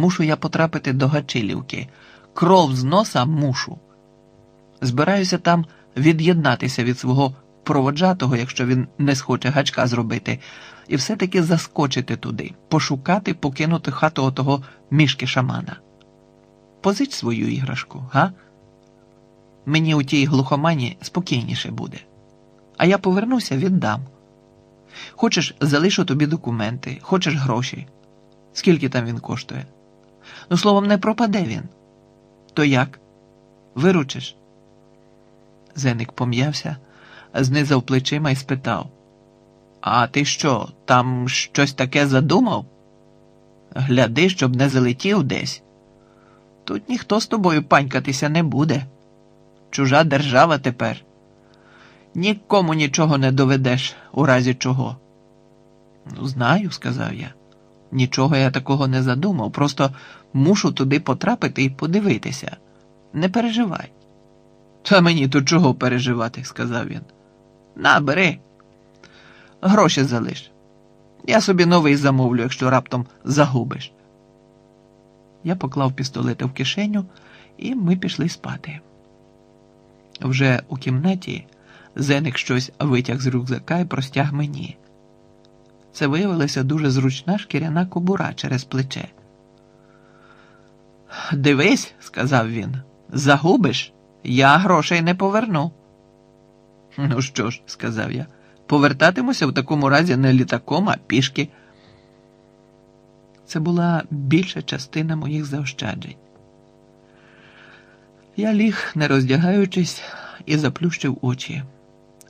Мушу я потрапити до Гачилівки. Кров з носа мушу. Збираюся там від'єднатися від свого проводжатого, якщо він не схоче гачка зробити, і все-таки заскочити туди, пошукати, покинути хату отого мішки шамана. Позич свою іграшку, га? Мені у тій глухомані спокійніше буде. А я повернуся, віддам. Хочеш, залишу тобі документи, хочеш гроші. Скільки там він коштує? Ну, словом, не пропаде він. То як? Виручиш? Зеник пом'явся, знизав плечима і спитав: А ти що, там щось таке задумав? Гляди, щоб не залетів десь. Тут ніхто з тобою панькатися не буде. Чужа держава тепер. Нікому нічого не доведеш, у разі чого. Ну, знаю, сказав я. Нічого я такого не задумав, просто мушу туди потрапити і подивитися. Не переживай. Та мені тут чого переживати, сказав він. На, бери. Гроші залиш. Я собі новий замовлю, якщо раптом загубиш. Я поклав пістолети в кишеню, і ми пішли спати. Вже у кімнаті Зеник щось витяг з рюкзака і простяг мені. Це виявилася дуже зручна шкіряна кобура через плече. Дивись, сказав він, загубиш, я грошей не поверну. Ну що ж, сказав я, повертатимуся в такому разі не літаком, а пішки. Це була більша частина моїх заощаджень. Я ліг, не роздягаючись, і заплющив очі,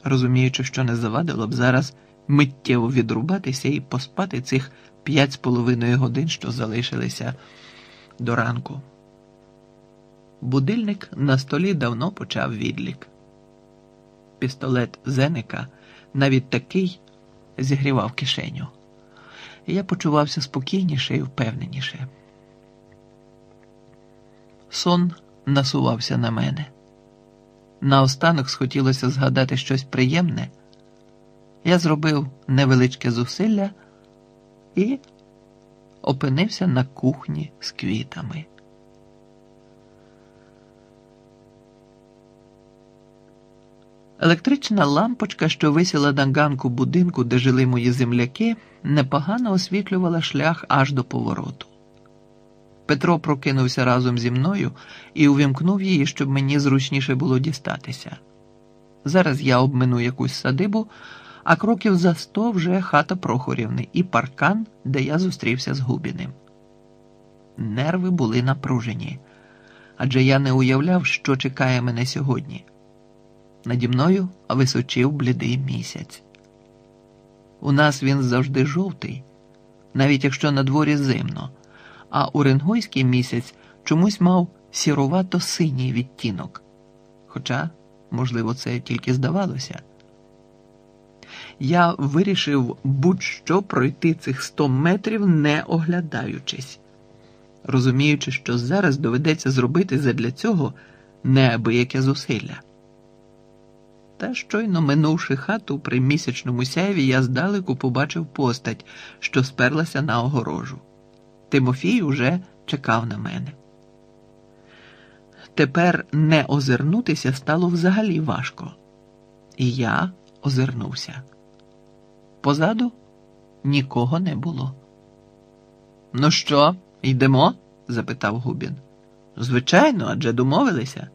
розуміючи, що не завадило б зараз миттєво відрубатися і поспати цих п'ять з половиною годин, що залишилися до ранку. Будильник на столі давно почав відлік. Пістолет Зеника навіть такий зігрівав кишеню. Я почувався спокійніше і впевненіше. Сон насувався на мене. Наостанок схотілося згадати щось приємне. Я зробив невеличке зусилля і опинився на кухні з квітами. Електрична лампочка, що висіла на ганку будинку, де жили мої земляки, непогано освітлювала шлях аж до повороту. Петро прокинувся разом зі мною і увімкнув її, щоб мені зручніше було дістатися. Зараз я обмину якусь садибу, а кроків за сто вже хата Прохорівни і паркан, де я зустрівся з Губіним. Нерви були напружені, адже я не уявляв, що чекає мене сьогодні. Наді мною височив блідий місяць. У нас він завжди жовтий, навіть якщо на дворі зимно, а уренгойський місяць чомусь мав сірувато синій відтінок. Хоча, можливо, це тільки здавалося. Я вирішив будь-що пройти цих сто метрів, не оглядаючись, розуміючи, що зараз доведеться зробити задля цього неабияке зусилля. Та щойно минувши хату при місячному сяйві, я здалеку побачив постать, що сперлася на огорожу. Тимофій уже чекав на мене. Тепер не озирнутися стало взагалі важко, і я озирнувся. Позаду нікого не було. Ну що, йдемо? запитав Губін. Звичайно, адже домовилися.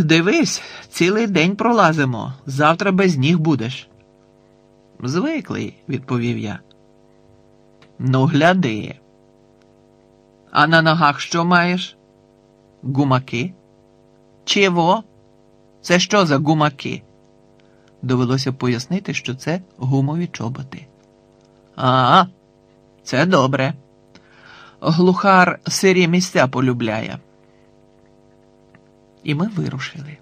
Дивись, цілий день пролазимо, завтра без ніг будеш. Звиклий, відповів я. Ну, гляди. А на ногах що маєш? Гумаки? Чого? Це що за гумаки? Довелося пояснити, що це гумові чоботи. А, це добре. Глухар сирі місця полюбляє. І ми вирушили.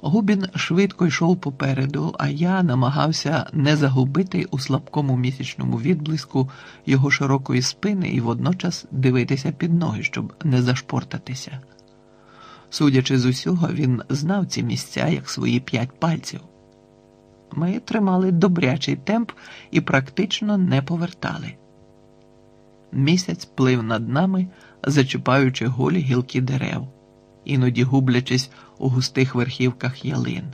Губін швидко йшов попереду, а я намагався не загубити у слабкому місячному відблиску його широкої спини і водночас дивитися під ноги, щоб не зашпортатися. Судячи з усього, він знав ці місця як свої п'ять пальців. Ми тримали добрячий темп і практично не повертали. Місяць плив над нами, зачіпаючи голі гілки дерев, іноді гублячись у густих верхівках ялин.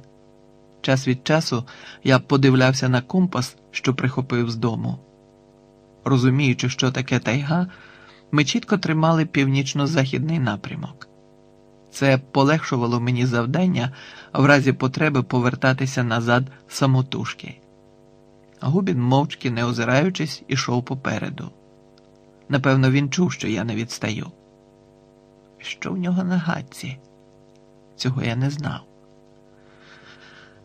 Час від часу я подивлявся на компас, що прихопив з дому. Розуміючи, що таке тайга, ми чітко тримали північно-західний напрямок. Це полегшувало мені завдання в разі потреби повертатися назад самотужки. Губін, мовчки, не озираючись, ішов попереду. Напевно, він чув, що я не відстаю. Що в нього на гадці? Цього я не знав.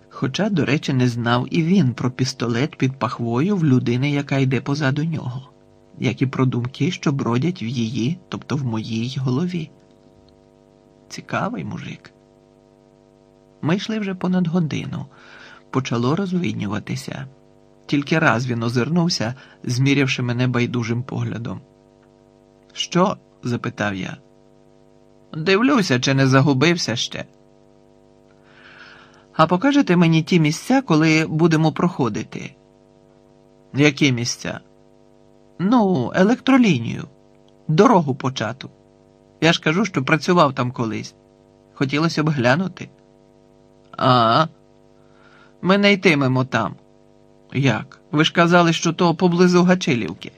Хоча, до речі, не знав і він про пістолет під пахвою в людини, яка йде позаду нього, як і про думки, що бродять в її, тобто в моїй голові. Цікавий мужик. Ми йшли вже понад годину, почало розвиднюватися. Тільки раз він озирнувся, змірявши мене байдужим поглядом. Що? запитав я. Дивлюся, чи не загубився ще. А покажете мені ті місця, коли будемо проходити? Які місця? Ну, електролінію, дорогу почату. Я ж кажу, що працював там колись. Хотілося б глянути. А, ми не йтимемо там. Як? Ви ж казали, що то поблизу Гачилівки.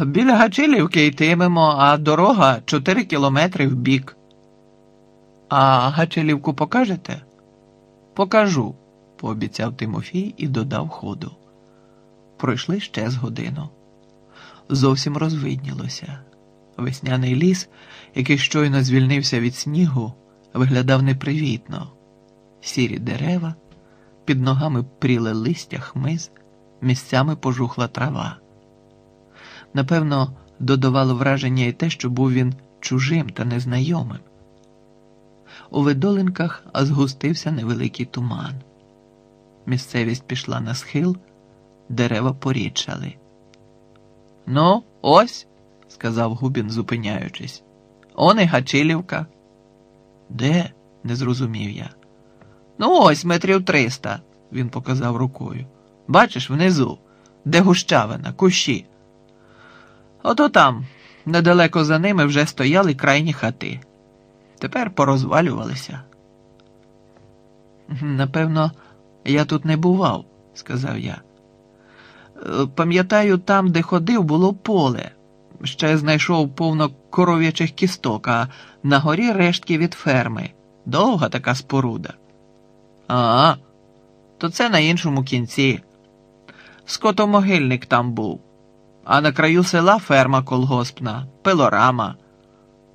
Біля Гачилівки йтимемо, а дорога 4 кілометри в бік. А Гачилівку покажете? Покажу, пообіцяв Тимофій і додав ходу. Пройшли ще з годину. Зовсім розвиднілося. Весняний ліс, який щойно звільнився від снігу, виглядав непривітно. Сірі дерева, під ногами пріле листя хмиз, місцями пожухла трава. Напевно, додавало враження і те, що був він чужим та незнайомим. У видолинках згустився невеликий туман. Місцевість пішла на схил, дерева порічали. Ну, ось, сказав Губін, зупиняючись. Он і Гачилівка. Де? не зрозумів я. Ну, ось метрів триста, він показав рукою. Бачиш, внизу, де гущавина, кущі. Ото там, недалеко за ними вже стояли крайні хати. Тепер порозвалювалися. Напевно, я тут не бував, сказав я. «Е, Пам'ятаю, там, де ходив, було поле. Ще знайшов повно коров'ячих кісток, а на горі рештки від ферми. Довга така споруда. А, то це на іншому кінці. Скотомогильник там був, а на краю села ферма колгоспна, пилорама.